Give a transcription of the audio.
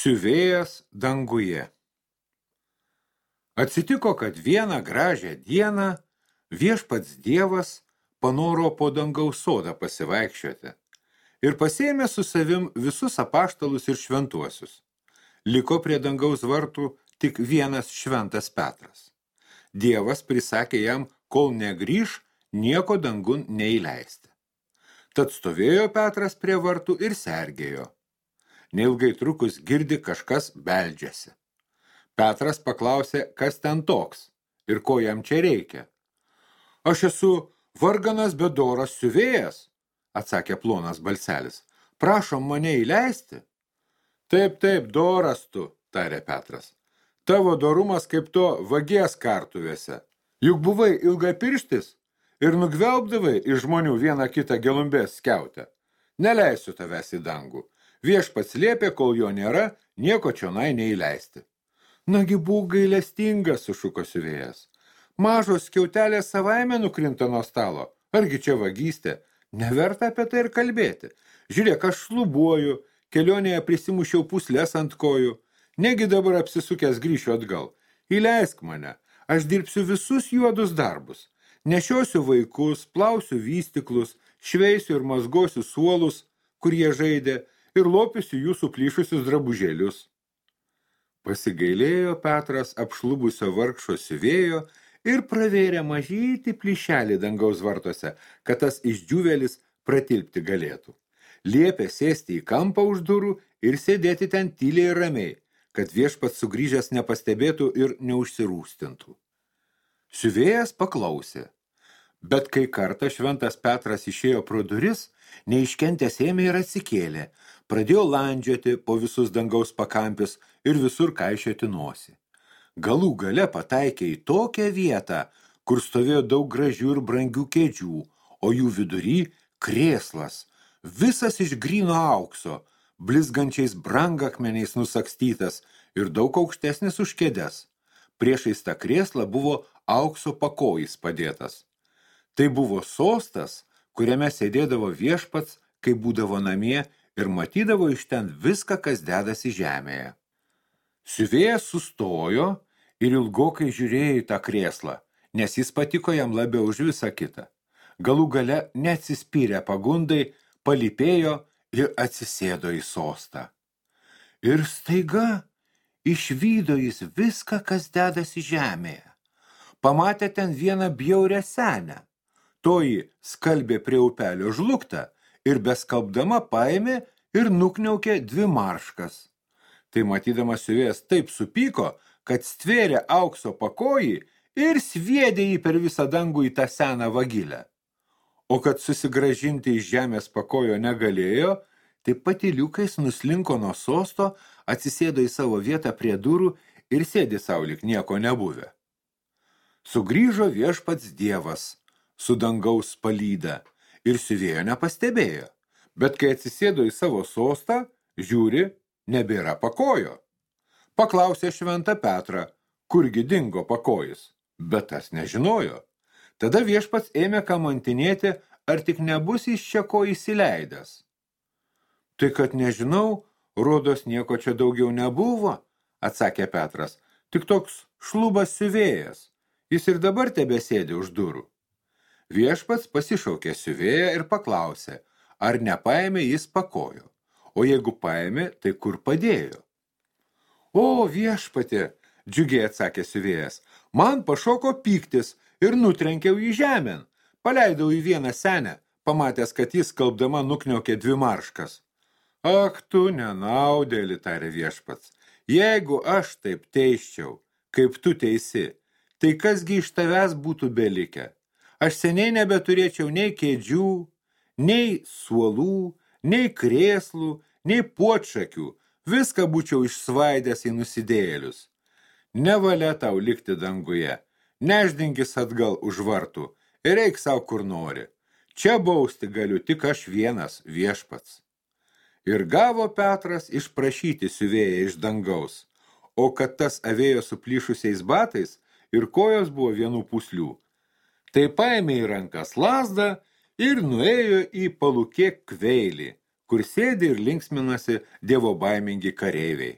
Siuvėjas danguje. Atsitiko, kad vieną gražią dieną viešpats dievas panoro po dangaus sodą pasivaikščioti ir pasėmė su savim visus apaštalus ir šventuosius. Liko prie dangaus vartų tik vienas šventas Petras. Dievas prisakė jam, kol negrįž, nieko dangun neįleisti. Tad stovėjo Petras prie vartų ir sergėjo. Neilgai trukus girdi kažkas beldžiasi. Petras paklausė, kas ten toks ir ko jam čia reikia. Aš esu varganas bedoras siuvėjas, atsakė plonas balselis. Prašom mane įleisti. Taip, taip, doras tu, tarė Petras. Tavo dorumas kaip to vagies kartuvėse. Juk buvai ilgai pirštis ir nugvelbdavai iš žmonių vieną kitą gelumbės skiautę. Neleisiu tavęs į dangų. Viešpats liepė, kol jo nėra, nieko čionai neįleisti. Nagi būk gailestingas, sušuko siuvėjas. Mažos skiautelės savaime nukrinta nuo stalo. Argi čia vagystė? Neverta apie tai ir kalbėti. Žiūrėk, aš šlubuoju, kelionėje prisimušiau puslės ant kojų. Negi dabar apsisukęs grįšiu atgal. Įleisk mane, aš dirbsiu visus juodus darbus. Nešiosiu vaikus, plausiu vystiklus, šveisiu ir mazgosiu suolus, kur jie žaidė, ir lopysiu jūsų plyšusius drabužėlius. Pasigailėjo Petras apšlubusio vargšo siuvėjo ir pravėrė mažytį plyšelį dangaus vartose, kad tas išdžiuvelis pratilpti galėtų. Liepė sėsti į kampą už durų ir sėdėti ten tyliai ir ramiai, kad viešpats sugrįžęs nepastebėtų ir neužsirūstintų. Siuvėjas paklausė, bet kai kartą šventas Petras išėjo pro duris, neiškentęs ėmė ir atsikėlė, Pradėjo landžioti po visus dangaus pakampis ir visur kaišioti nosį. Galų gale pataikė į tokią vietą, kur stovėjo daug gražių ir brangių kėdžių, o jų vidury krėslas, visas iš gryno aukso, blizgančiais brangakmeniais nusakstytas ir daug aukštesnis už kėdes. Priešais tą krėslą buvo aukso pakojis padėtas. Tai buvo sostas, kuriame sėdėdavo viešpats, kai būdavo namie ir matydavo iš ten viską, kas dedasi žemėje. Siuvėjas sustojo ir ilgokai žiūrėjo į tą krėslą, nes jis patiko jam labiau už visą kitą. Galų gale neatsispyrė pagundai, palipėjo ir atsisėdo į sostą. Ir staiga išvydo jis viską, kas dedasi žemėje. Pamatė ten vieną bjaurę senę. Toji skalbė prie upelio žlugtą ir beskalbdama paėmė ir nukniaukė dvi marškas. Tai matydamas siuvėjas taip supyko, kad stvėrė aukso pakojį ir sviedė jį per visą dangų į tą seną vagilę. O kad susigražinti iš žemės pakojo negalėjo, tai patiliukais nuslinko nuo sosto, atsisėdo į savo vietą prie durų ir sėdi saulik nieko nebuvę. Sugrįžo viešpats dievas su dangaus palyda ir siuvėjo nepastebėjo, bet kai atsisėdo į savo sostą, žiūri, nebėra pakojo. Paklausė šventą Petrą, kurgi dingo pakojis, bet tas nežinojo. Tada viešpats ėmė kamantinėti, ar tik nebus iš čia ko įsileidęs. Tai kad nežinau, rodos nieko čia daugiau nebuvo, atsakė Petras, tik toks šlubas siuvėjas, jis ir dabar tebesėdi už durų. Viešpats pasišaukė siuvėją ir paklausė, ar nepaėmė jis pakojo, o jeigu paėmė, tai kur padėjo. O viešpatė, džiugiai atsakė siuvėjas, man pašoko pyktis ir nutrenkiau į žemėn, paleidau į vieną senę, pamatęs, kad jis kalbdama nukniokė dvi marškas. Ak, tu nenaudėli, tarė viešpats, jeigu aš taip teiščiau, kaip tu teisi, tai kasgi iš tavęs būtų belikę? Aš seniai nebeturėčiau nei kėdžių, nei suolų, nei krėslų, nei puotšakių, viską būčiau išsvaidęs į nusidėjėlius. Nevalia tau likti danguje, neždinkis atgal už vartų ir eik savo kur nori. Čia bausti galiu tik aš vienas viešpats. Ir gavo Petras išprašyti siuvėją iš dangaus, o kad tas avėjo su plyšusiais batais ir kojos buvo vienų puslių, Tai paėmė į rankas lasdą ir nuėjo į palūkėk kveilį, kur sėdi ir linksminasi dievo baimingi kareiviai.